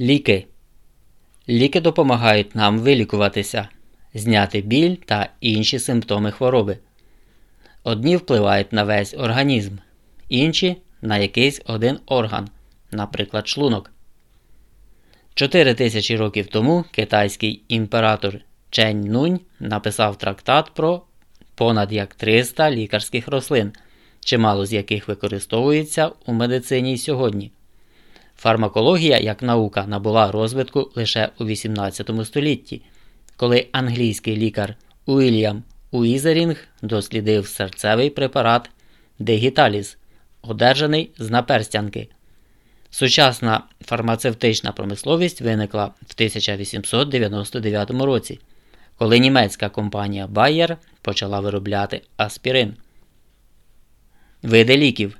Ліки. Ліки допомагають нам вилікуватися, зняти біль та інші симптоми хвороби. Одні впливають на весь організм, інші на якийсь один орган, наприклад, шлунок. Чотири тисячі років тому китайський імператор Чень Нунь написав трактат про понад як 300 лікарських рослин, чимало з яких використовується у медицині сьогодні. Фармакологія як наука набула розвитку лише у 18 столітті, коли англійський лікар Уільям Уізерінг дослідив серцевий препарат Дегіталіз, одержаний з наперстянки. Сучасна фармацевтична промисловість виникла в 1899 році, коли німецька компанія Bayer почала виробляти аспірин. Види ліків.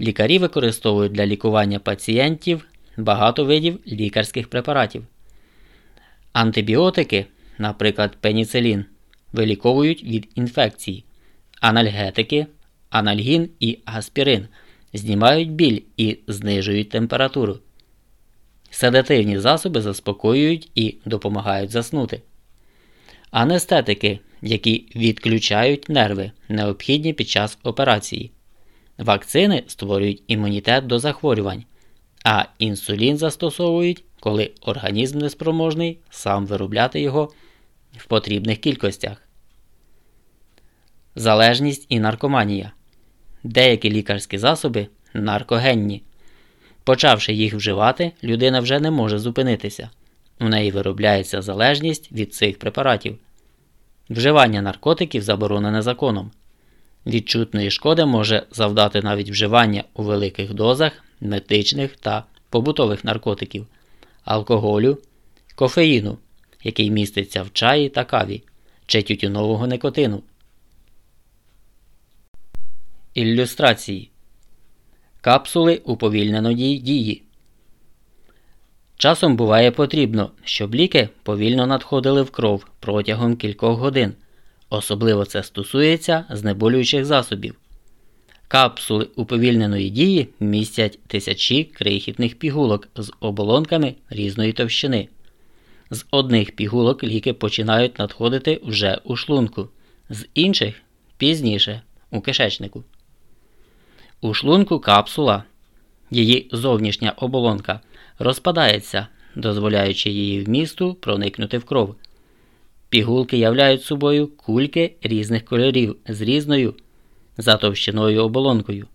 Лікарі використовують для лікування пацієнтів багато видів лікарських препаратів. Антибіотики, наприклад, пеніцилін, виліковують від інфекцій, анальгетики, анальгін і аспірин знімають біль і знижують температуру. Седативні засоби заспокоюють і допомагають заснути. Анестетики, які відключають нерви, необхідні під час операції. Вакцини створюють імунітет до захворювань, а інсулін застосовують, коли організм неспроможний сам виробляти його в потрібних кількостях. Залежність і наркоманія. Деякі лікарські засоби наркогенні. Почавши їх вживати, людина вже не може зупинитися. У неї виробляється залежність від цих препаратів. Вживання наркотиків заборонене законом. Відчутної шкоди може завдати навіть вживання у великих дозах медичних та побутових наркотиків, алкоголю, кофеїну, який міститься в чаї та каві, чи тютюнового никотину. Ілюстрації Капсули уповільненої дії. Часом буває потрібно, щоб ліки повільно надходили в кров протягом кількох годин. Особливо це стосується знеболюючих засобів. Капсули уповільненої дії містять тисячі крихітних пігулок з оболонками різної товщини. З одних пігулок ліки починають надходити вже у шлунку, з інших пізніше у кишечнику. У шлунку капсула, її зовнішня оболонка розпадається, дозволяючи її вмісту проникнути в кров. Пігулки являють собою кульки різних кольорів з різною затовщиною оболонкою.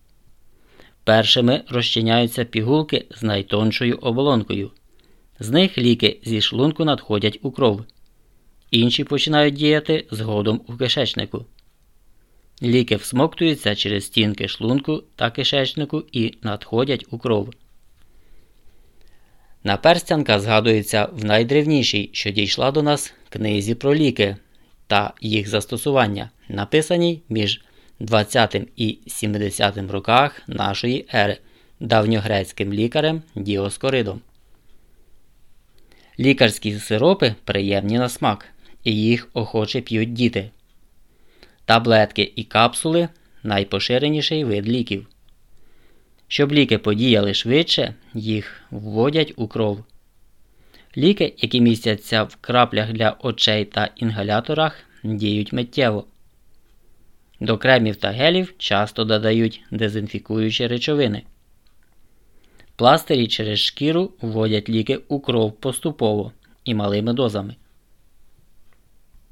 Першими розчиняються пігулки з найтоншою оболонкою. З них ліки зі шлунку надходять у кров. Інші починають діяти згодом у кишечнику. Ліки всмоктуються через стінки шлунку та кишечнику і надходять у кров. Наперстянка згадується в найдревнішій, що дійшла до нас книзі про ліки та їх застосування, написаній між 20 і 70 роках нашої ери давньогрецьким лікарем Діоскоридом. Лікарські сиропи приємні на смак, і їх охоче п'ють діти. Таблетки і капсули найпоширеніший вид ліків. Щоб ліки подіяли швидше, їх вводять у кров. Ліки, які містяться в краплях для очей та інгаляторах, діють миттєво. До кремів та гелів часто додають дезінфікуючі речовини. Пластирі через шкіру вводять ліки у кров поступово і малими дозами.